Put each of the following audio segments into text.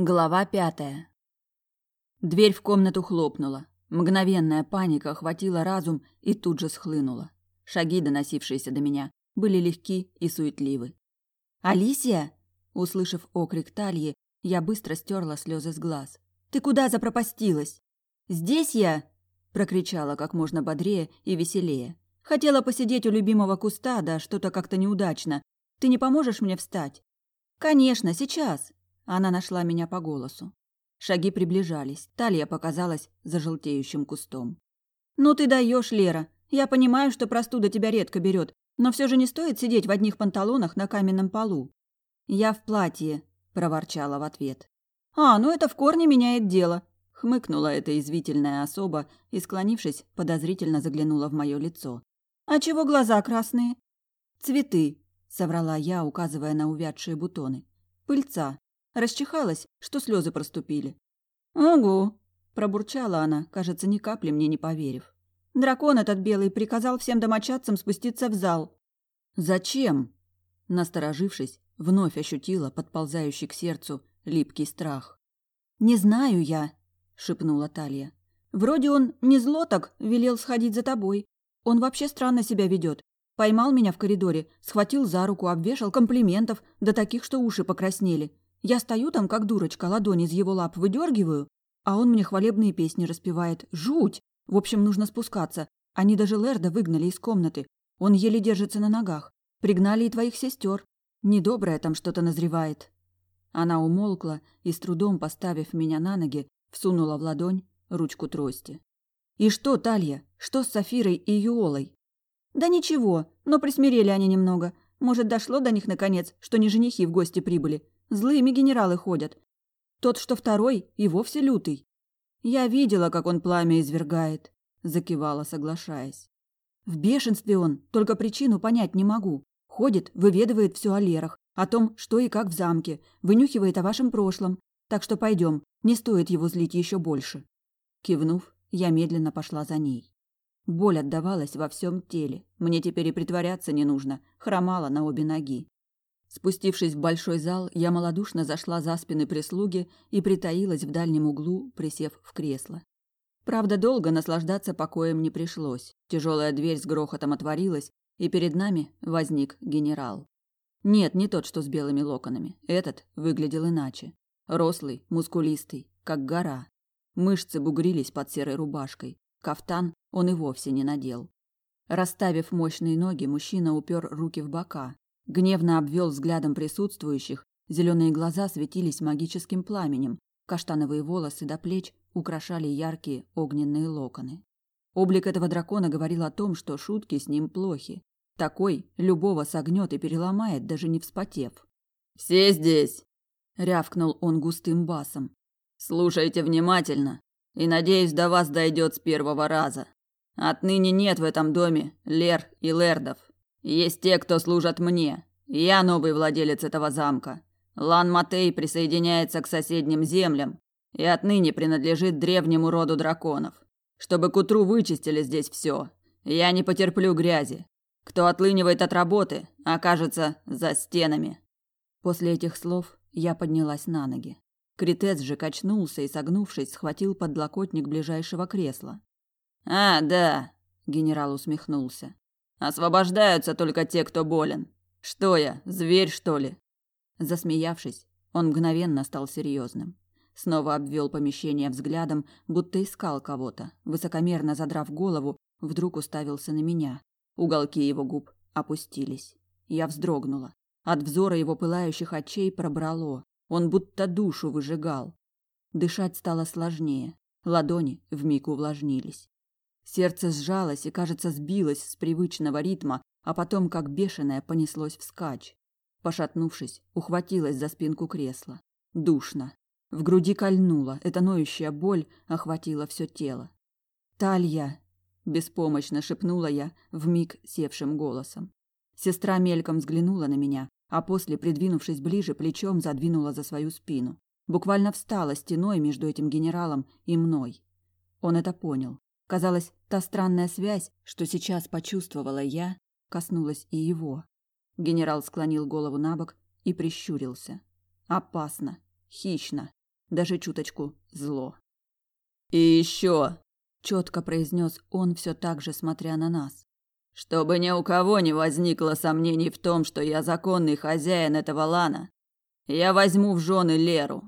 Глава пятая. Дверь в комнату хлопнула. Мгновенная паника охватила разум и тут же схлынула. Шаги, доносившиеся до меня, были легки и суетливы. «Алисия!» Услышав окрик Тальи, я быстро стерла слезы с глаз. «Ты куда запропастилась?» «Здесь я!» – прокричала как можно бодрее и веселее. «Хотела посидеть у любимого куста, да что-то как-то неудачно. Ты не поможешь мне встать?» «Конечно, сейчас!» Она нашла меня по голосу. Шаги приближались. Талия показалась за желтеющим кустом. «Ну ты даешь, Лера. Я понимаю, что простуда тебя редко берет, но все же не стоит сидеть в одних панталонах на каменном полу». «Я в платье», – проворчала в ответ. «А, ну это в корне меняет дело», – хмыкнула эта извительная особа и, склонившись, подозрительно заглянула в мое лицо. «А чего глаза красные?» «Цветы», – соврала я, указывая на увядшие бутоны. «Пыльца. Расчихалась, что слезы проступили. «Ого!» – пробурчала она, кажется, ни капли мне не поверив. «Дракон этот белый приказал всем домочадцам спуститься в зал». «Зачем?» Насторожившись, вновь ощутила подползающий к сердцу липкий страх. «Не знаю я», – шепнула Талия. «Вроде он не зло так велел сходить за тобой. Он вообще странно себя ведет. Поймал меня в коридоре, схватил за руку, обвешал комплиментов, до таких, что уши покраснели. Я стою там, как дурочка, ладони из его лап выдергиваю, а он мне хвалебные песни распевает. Жуть! В общем, нужно спускаться. Они даже Лерда выгнали из комнаты. Он еле держится на ногах. Пригнали и твоих сестер. Недоброе там что-то назревает. Она умолкла и, с трудом поставив меня на ноги, всунула в ладонь ручку трости. «И что, Талья? Что с Сафирой и Юолой?» «Да ничего, но присмирели они немного. Может, дошло до них наконец, что не женихи в гости прибыли. Злыми генералы ходят. Тот, что второй, и вовсе лютый. Я видела, как он пламя извергает, закивала, соглашаясь. В бешенстве он, только причину понять не могу. Ходит, выведывает все о Лерах, о том, что и как в замке, вынюхивает о вашем прошлом. Так что пойдем, не стоит его злить еще больше. Кивнув, я медленно пошла за ней. Боль отдавалась во всем теле. Мне теперь и притворяться не нужно. Хромала на обе ноги. Спустившись в большой зал, я малодушно зашла за спины прислуги и притаилась в дальнем углу, присев в кресло. Правда, долго наслаждаться покоем не пришлось. Тяжелая дверь с грохотом отворилась, и перед нами возник генерал. Нет, не тот, что с белыми локонами. Этот выглядел иначе. Рослый, мускулистый, как гора. Мышцы бугрились под серой рубашкой. Кафтан он и вовсе не надел. Расставив мощные ноги, мужчина упер руки в бока, Гневно обвел взглядом присутствующих, зеленые глаза светились магическим пламенем, каштановые волосы до плеч украшали яркие огненные локоны. Облик этого дракона говорил о том, что шутки с ним плохи. Такой любого согнет и переломает, даже не вспотев. «Все здесь!» — рявкнул он густым басом. «Слушайте внимательно, и, надеюсь, до вас дойдет с первого раза. Отныне нет в этом доме Лер и Лердов. Есть те, кто служат мне. Я новый владелец этого замка. Лан Матей присоединяется к соседним землям и отныне принадлежит древнему роду драконов. Чтобы к утру вычистили здесь все. Я не потерплю грязи. Кто отлынивает от работы, окажется за стенами. После этих слов я поднялась на ноги. Критец же качнулся и, согнувшись, схватил подлокотник ближайшего кресла. «А, да», — генерал усмехнулся. Освобождаются только те, кто болен. Что я, зверь, что ли? Засмеявшись, он мгновенно стал серьезным. Снова обвел помещение взглядом, будто искал кого-то. Высокомерно задрав голову, вдруг уставился на меня. Уголки его губ опустились. Я вздрогнула. От взора его пылающих очей пробрало. Он будто душу выжигал. Дышать стало сложнее. Ладони вмиг увлажнились. Сердце сжалось и, кажется, сбилось с привычного ритма, а потом, как бешеное, понеслось вскачь. Пошатнувшись, ухватилась за спинку кресла. Душно. В груди кольнуло, эта ноющая боль охватила все тело. «Талья!» – беспомощно шепнула я вмиг севшим голосом. Сестра мельком взглянула на меня, а после, придвинувшись ближе, плечом задвинула за свою спину. Буквально встала стеной между этим генералом и мной. Он это понял. Казалось, та странная связь, что сейчас почувствовала я, коснулась и его. Генерал склонил голову на бок и прищурился. Опасно, хищно. даже чуточку зло. «И еще!» – четко произнес он, все так же смотря на нас. «Чтобы ни у кого не возникло сомнений в том, что я законный хозяин этого лана, я возьму в жены Леру».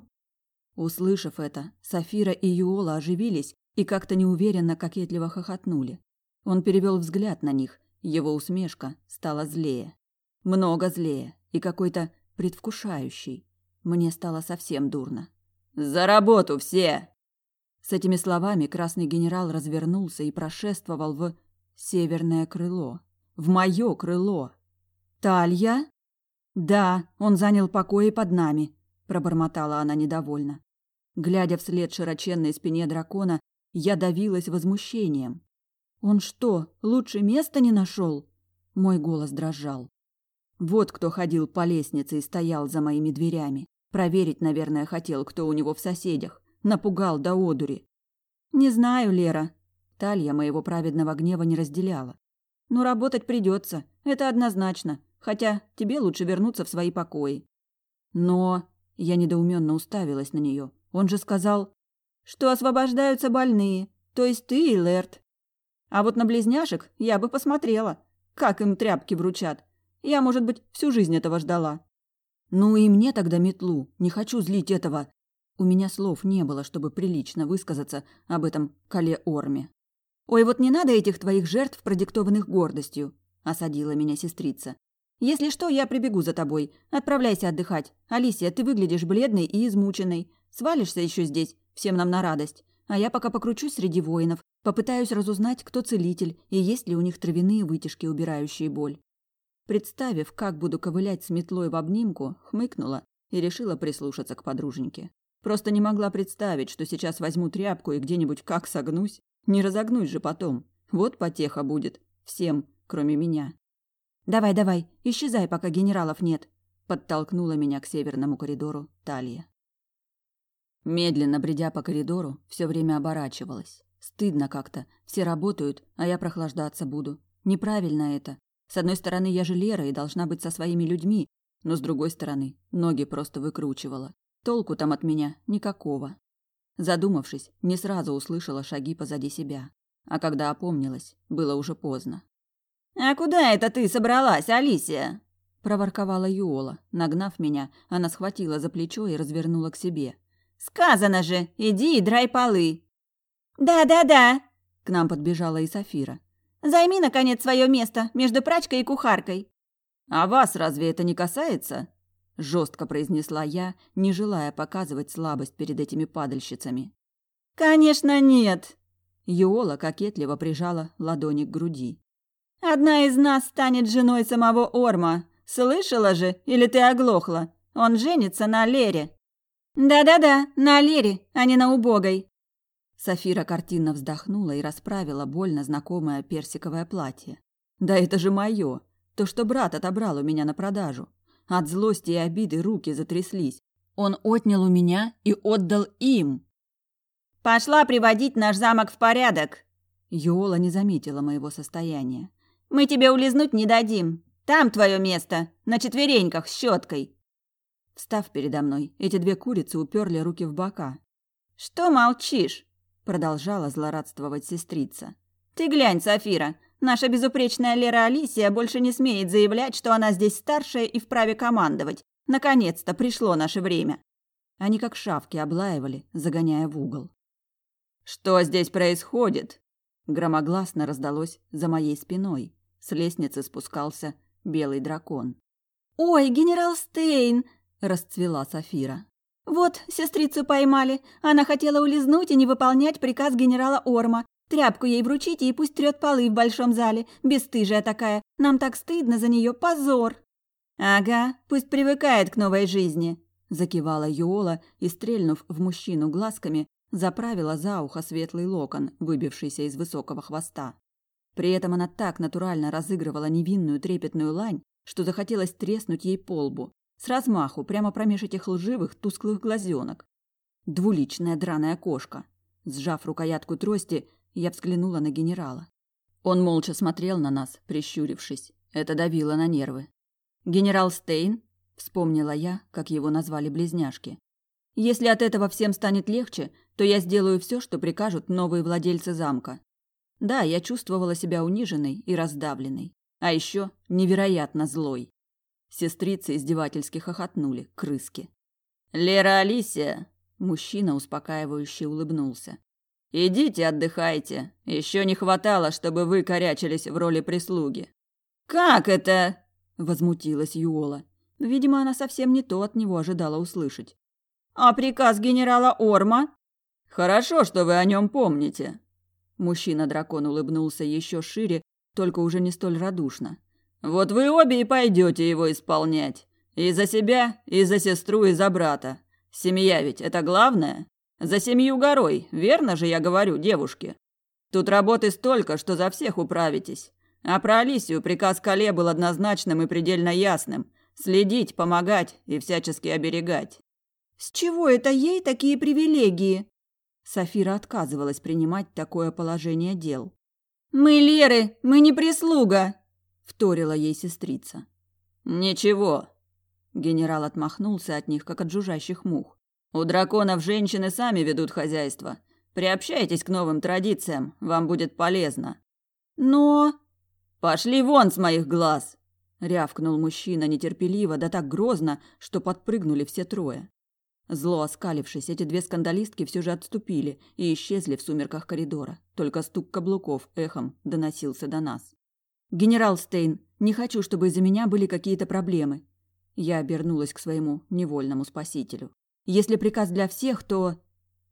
Услышав это, Сафира и Юола оживились и как-то неуверенно кокетливо хохотнули. Он перевел взгляд на них, его усмешка стала злее. Много злее и какой-то предвкушающий. Мне стало совсем дурно. «За работу все!» С этими словами красный генерал развернулся и прошествовал в северное крыло. В мое крыло. «Талья?» «Да, он занял покои под нами», – пробормотала она недовольно. Глядя вслед широченной спине дракона, я давилась возмущением. «Он что, лучше места не нашел?» Мой голос дрожал. Вот кто ходил по лестнице и стоял за моими дверями. Проверить, наверное, хотел, кто у него в соседях. Напугал до одури. «Не знаю, Лера». Талья моего праведного гнева не разделяла. «Но работать придется, это однозначно. Хотя тебе лучше вернуться в свои покои». «Но...» Я недоуменно уставилась на нее. Он же сказал, что освобождаются больные, то есть ты и Лерт. А вот на близняшек я бы посмотрела, как им тряпки вручат. Я, может быть, всю жизнь этого ждала. Ну и мне тогда метлу. Не хочу злить этого. У меня слов не было, чтобы прилично высказаться об этом Кале Орме. Ой, вот не надо этих твоих жертв, продиктованных гордостью, осадила меня сестрица. Если что, я прибегу за тобой. Отправляйся отдыхать. Алисия, ты выглядишь бледной и измученной. Свалишься еще здесь, всем нам на радость. А я пока покручусь среди воинов, попытаюсь разузнать, кто целитель и есть ли у них травяные вытяжки, убирающие боль. Представив, как буду ковылять с метлой в обнимку, хмыкнула и решила прислушаться к подруженьке. Просто не могла представить, что сейчас возьму тряпку и где-нибудь как согнусь. Не разогнусь же потом. Вот потеха будет. Всем, кроме меня. «Давай, давай, исчезай, пока генералов нет», – подтолкнула меня к северному коридору Талия. Медленно бредя по коридору, все время оборачивалась. Стыдно как-то. Все работают, а я прохлаждаться буду. Неправильно это. С одной стороны, я же Лера и должна быть со своими людьми, но с другой стороны, ноги просто выкручивала. Толку там от меня никакого. Задумавшись, не сразу услышала шаги позади себя. А когда опомнилась, было уже поздно. «А куда это ты собралась, Алисия?» проворковала Юола. Нагнав меня, она схватила за плечо и развернула к себе. «Сказано же, иди и драй полы!» «Да-да-да!» К нам подбежала и Софира. Займи, наконец, свое место между прачкой и кухаркой». «А вас разве это не касается?» – жестко произнесла я, не желая показывать слабость перед этими падальщицами. «Конечно нет!» Юола кокетливо прижала ладони к груди. «Одна из нас станет женой самого Орма. Слышала же, или ты оглохла? Он женится на Лере». «Да-да-да, на Лере, а не на убогой», Софира картинно вздохнула и расправила больно знакомое персиковое платье. Да это же мое, то, что брат отобрал у меня на продажу. От злости и обиды руки затряслись. Он отнял у меня и отдал им. Пошла приводить наш замок в порядок. Йола не заметила моего состояния. Мы тебе улизнуть не дадим. Там твое место, на четвереньках с щеткой. Встав передо мной, эти две курицы уперли руки в бока. Что молчишь? продолжала злорадствовать сестрица. Ты глянь, Сафира, наша безупречная Лера Алисия больше не смеет заявлять, что она здесь старшая и вправе командовать. Наконец-то пришло наше время. Они как шавки облаивали, загоняя в угол. Что здесь происходит? Громогласно раздалось за моей спиной. С лестницы спускался белый дракон. Ой, генерал Стейн, расцвела Сафира. Вот, сестрицу поймали. Она хотела улизнуть и не выполнять приказ генерала Орма. Тряпку ей вручите и пусть трет полы в большом зале. Бесстыжая такая. Нам так стыдно за нее, позор. Ага, пусть привыкает к новой жизни. Закивала Юола и, стрельнув в мужчину глазками, заправила за ухо светлый локон, выбившийся из высокого хвоста. При этом она так натурально разыгрывала невинную трепетную лань, что захотелось треснуть ей по лбу. С размаху, прямо промеж этих лживых, тусклых глазенок. Двуличная драная кошка. Сжав рукоятку трости, я взглянула на генерала. Он молча смотрел на нас, прищурившись. Это давило на нервы. «Генерал Стейн?» – вспомнила я, как его назвали близняшки. Если от этого всем станет легче, то я сделаю все, что прикажут новые владельцы замка. Да, я чувствовала себя униженной и раздавленной, а еще невероятно злой. Сестрицы издевательски хохотнули, крыски. «Лера Алисия!» Мужчина успокаивающе улыбнулся. «Идите отдыхайте. Еще не хватало, чтобы вы корячились в роли прислуги». «Как это?» – возмутилась Юола. Видимо, она совсем не то от него ожидала услышать. «А приказ генерала Орма?» «Хорошо, что вы о нем помните». Мужчина-дракон улыбнулся еще шире, только уже не столь радушно. Вот вы обе и пойдете его исполнять. И за себя, и за сестру, и за брата. Семья ведь это главное. За семью горой, верно же я говорю, девушки? Тут работы столько, что за всех управитесь. А про Алисию приказ Кале был однозначным и предельно ясным. Следить, помогать и всячески оберегать. С чего это ей такие привилегии? Софира отказывалась принимать такое положение дел. Мы Леры, мы не прислуга, вторила ей сестрица. Ничего. Генерал отмахнулся от них, как от жужжащих мух. У драконов женщины сами ведут хозяйство. Приобщайтесь к новым традициям, вам будет полезно. Но пошли вон с моих глаз, рявкнул мужчина нетерпеливо, да так грозно, что подпрыгнули все трое. Зло оскалившись, эти две скандалистки все же отступили и исчезли в сумерках коридора. Только стук каблуков эхом доносился до нас. «Генерал Стейн, не хочу, чтобы из-за меня были какие-то проблемы». Я обернулась к своему невольному спасителю. «Если приказ для всех, то...»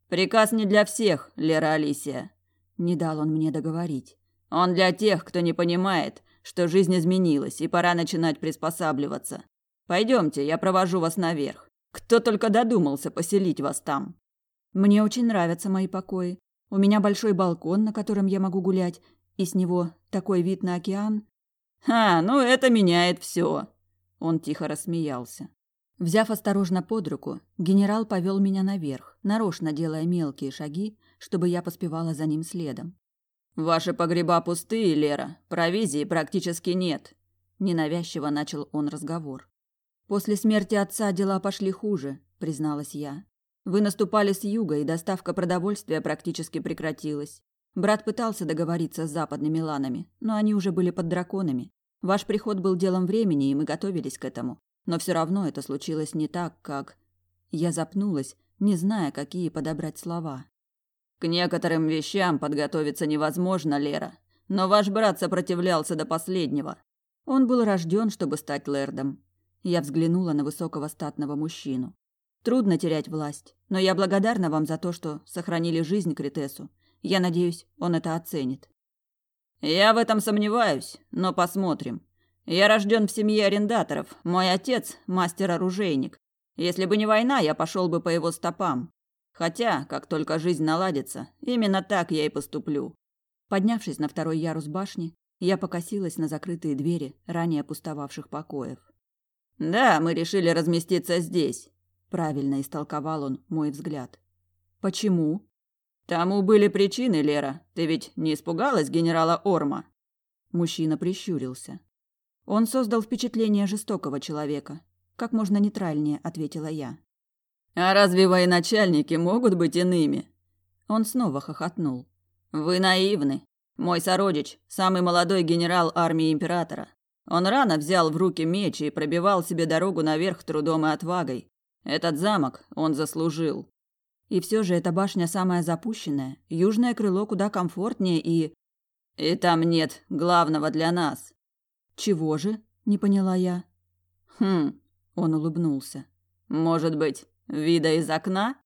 «Приказ не для всех, Лера Алисия», — не дал он мне договорить. «Он для тех, кто не понимает, что жизнь изменилась, и пора начинать приспосабливаться. Пойдемте, я провожу вас наверх. Кто только додумался поселить вас там». «Мне очень нравятся мои покои. У меня большой балкон, на котором я могу гулять, и с него такой вид на океан. «А, ну это меняет все!» Он тихо рассмеялся. Взяв осторожно под руку, генерал повел меня наверх, нарочно делая мелкие шаги, чтобы я поспевала за ним следом. «Ваши погреба пустые, Лера. Провизии практически нет», – ненавязчиво начал он разговор. «После смерти отца дела пошли хуже», – призналась я. «Вы наступали с юга, и доставка продовольствия практически прекратилась. Брат пытался договориться с западными ланами, но они уже были под драконами. Ваш приход был делом времени, и мы готовились к этому. Но все равно это случилось не так, как... Я запнулась, не зная, какие подобрать слова. К некоторым вещам подготовиться невозможно, Лера. Но ваш брат сопротивлялся до последнего. Он был рожден, чтобы стать лэрдом. Я взглянула на высокого статного мужчину. Трудно терять власть, но я благодарна вам за то, что сохранили жизнь Критесу я надеюсь, он это оценит. Я в этом сомневаюсь, но посмотрим. Я рожден в семье арендаторов. Мой отец мастер-оружейник. Если бы не война, я пошел бы по его стопам. Хотя, как только жизнь наладится, именно так я и поступлю. Поднявшись на второй ярус башни, я покосилась на закрытые двери ранее пустовавших покоев. Да, мы решили разместиться здесь, правильно истолковал он мой взгляд. Почему? Тому были причины, Лера. Ты ведь не испугалась генерала Орма? Мужчина прищурился. Он создал впечатление жестокого человека. Как можно нейтральнее, ответила я. А разве военачальники могут быть иными? Он снова хохотнул. Вы наивны. Мой сородич, самый молодой генерал армии императора. Он рано взял в руки меч и пробивал себе дорогу наверх трудом и отвагой. Этот замок он заслужил. И все же эта башня самая запущенная, южное крыло куда комфортнее и... И там нет главного для нас. Чего же? Не поняла я. Хм, он улыбнулся. Может быть, вида из окна?